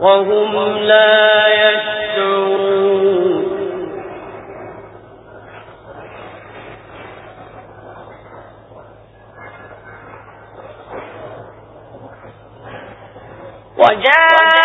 وهم لا يشعرون. وجاء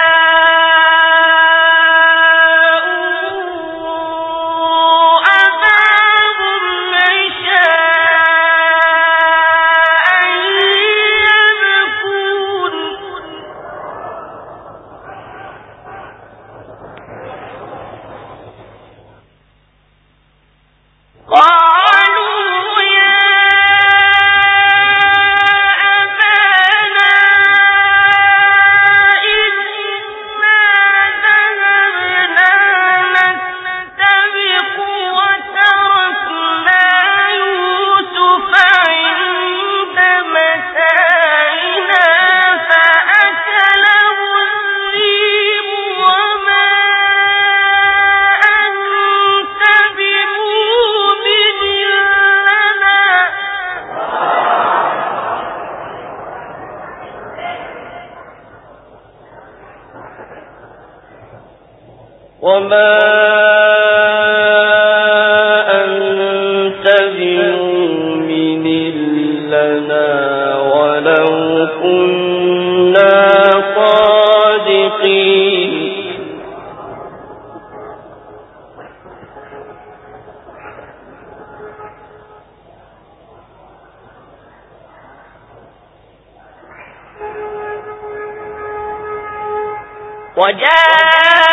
أنت لنا ولو كنا صادقين وجاء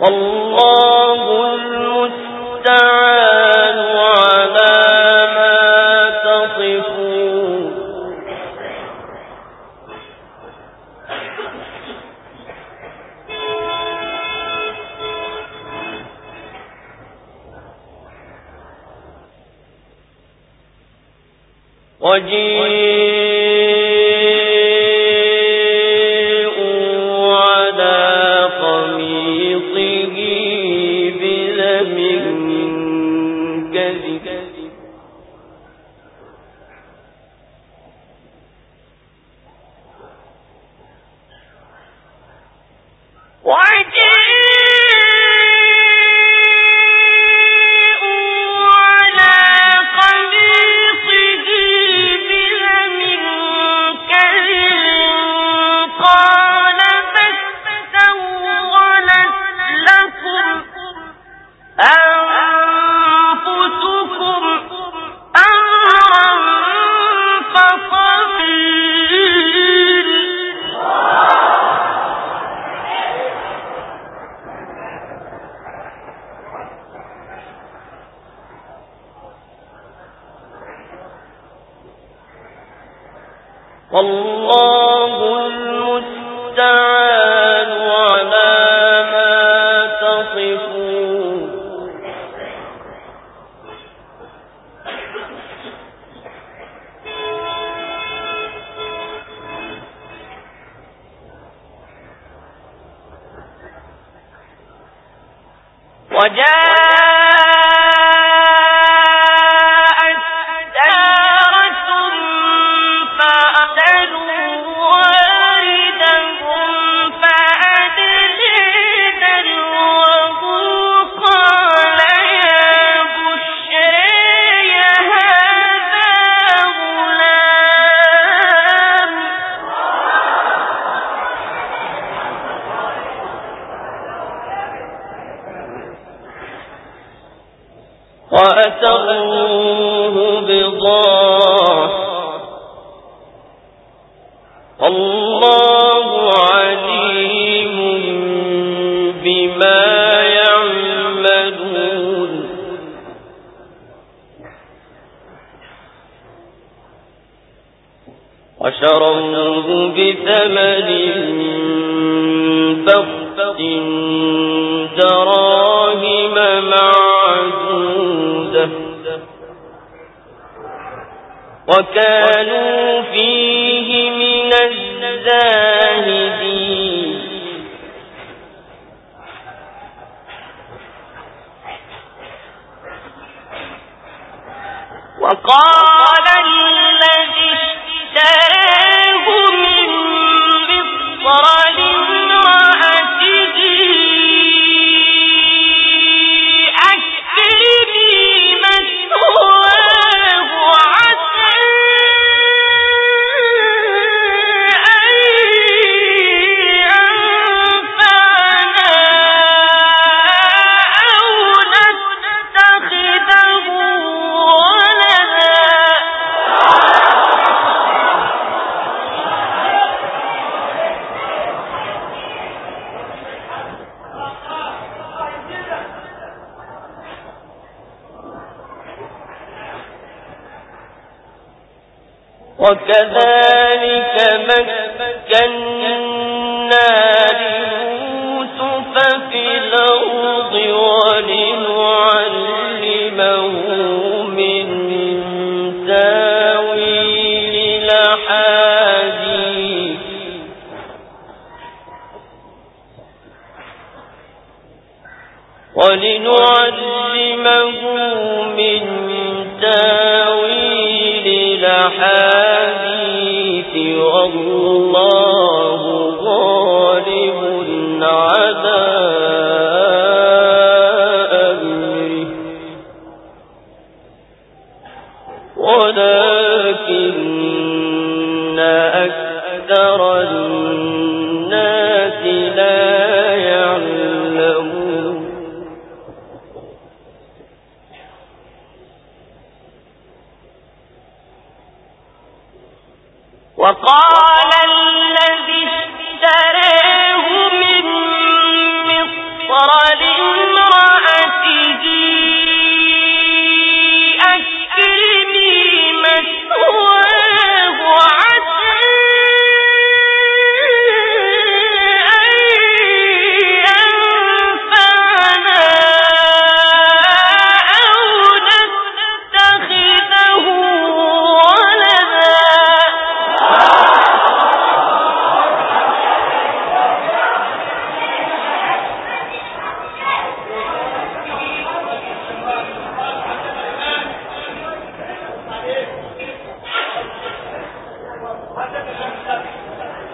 والله ¡Oye! وكانوا فيه من الزاهدين. وقال وكذلك مكنا غير الله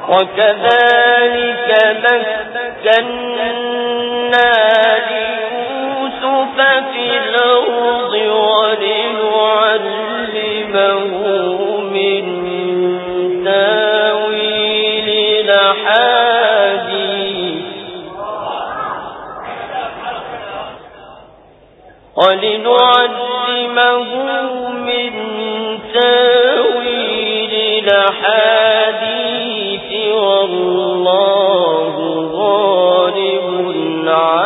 وكذلك مكنا ليوسف في الأرض ولنعلمه من تأويل الأحاديث. ولنعلمه من تأويل الأحاديث. والله غالب العالم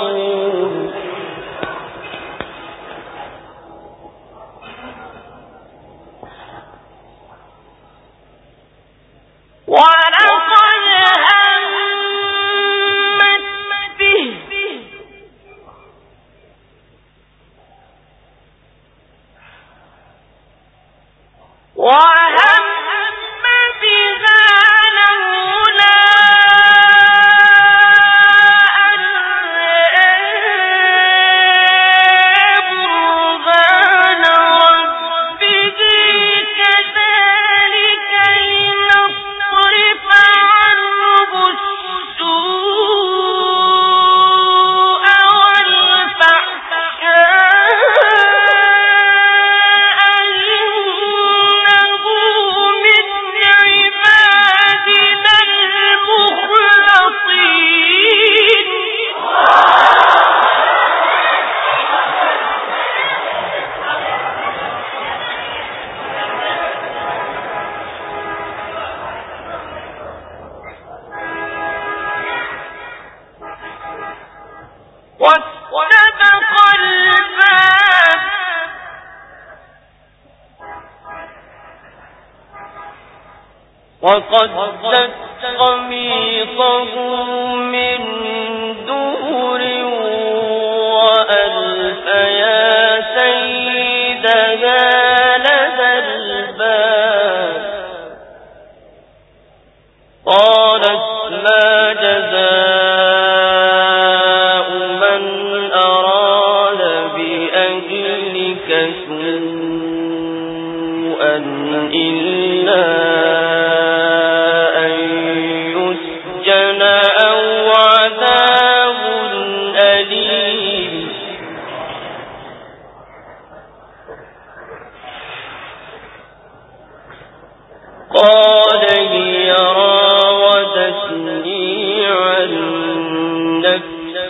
وهب وقدت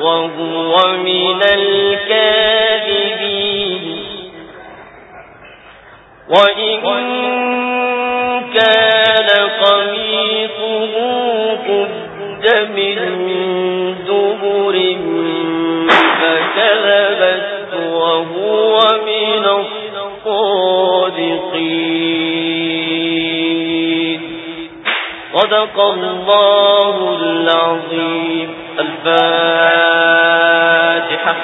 وهو من الكاذبين. وإن كان قميصه قد من دبر فكذبت وهو من الصادقين. صدق الله العظيم. الفاتحة.